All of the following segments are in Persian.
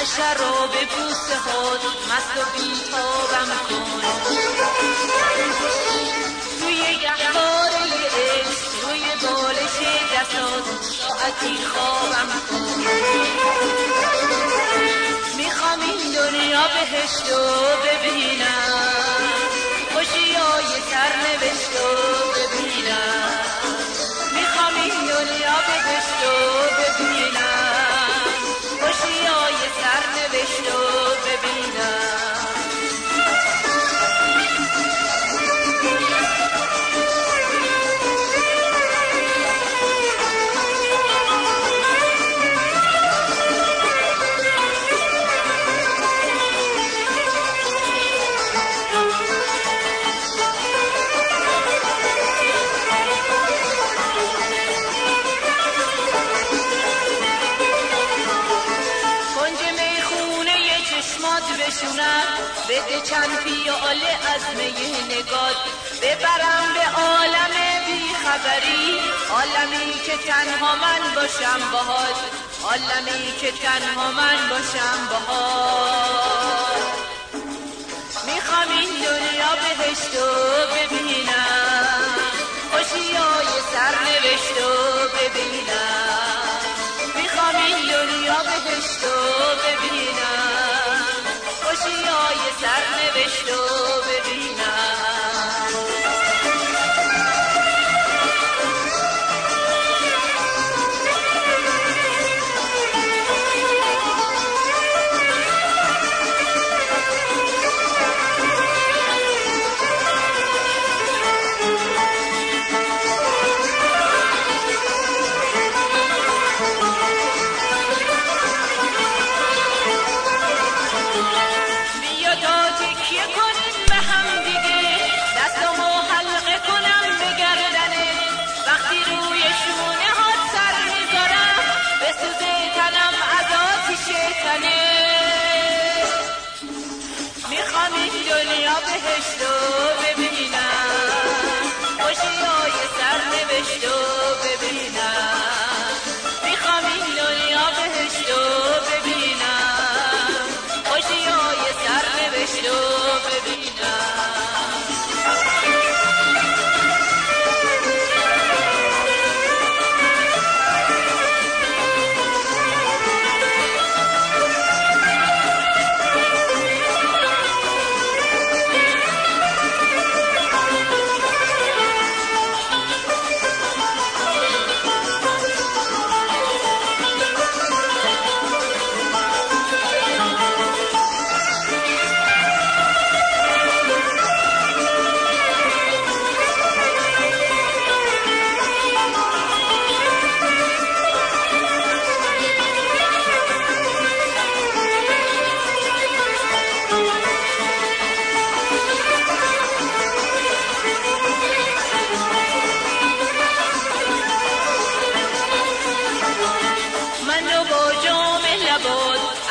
از شراب بوسه هات مست و بیتابم کن. توی گهواره عشق روی بالش دستات ساعتی خوابم کن. می‌خوام این دنیا بهشت و ببینم. بشونم بده چند پیاله از می نگات ببرم به عالم بی خبری عالمی که تنها من باشم باهات عالمی که تنها من باشم باهات می‌خوام این دنیا بهشت و ببینم. خوشی های سرنوشت و ببینم. های سرنوشت و ببینم بهشت و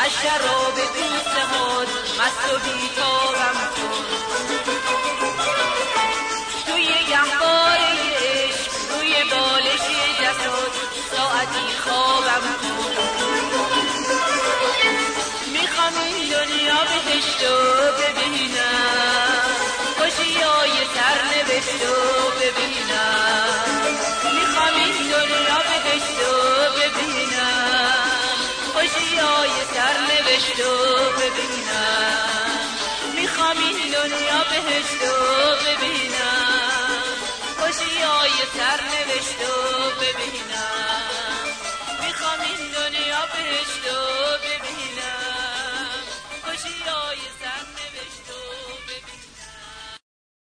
از شراب بی سماد مست و بیتابم کن. توی گهواره عشق روی بالش جسد ساعتی خوابم کن. می‌خوام این دنیا بهشت و ببینم خوشی های سرنوشت و ببینم. بهشتو ببینم. می‌خوام این دنیا بهشتو ببینم. خوشی های سر نوشتو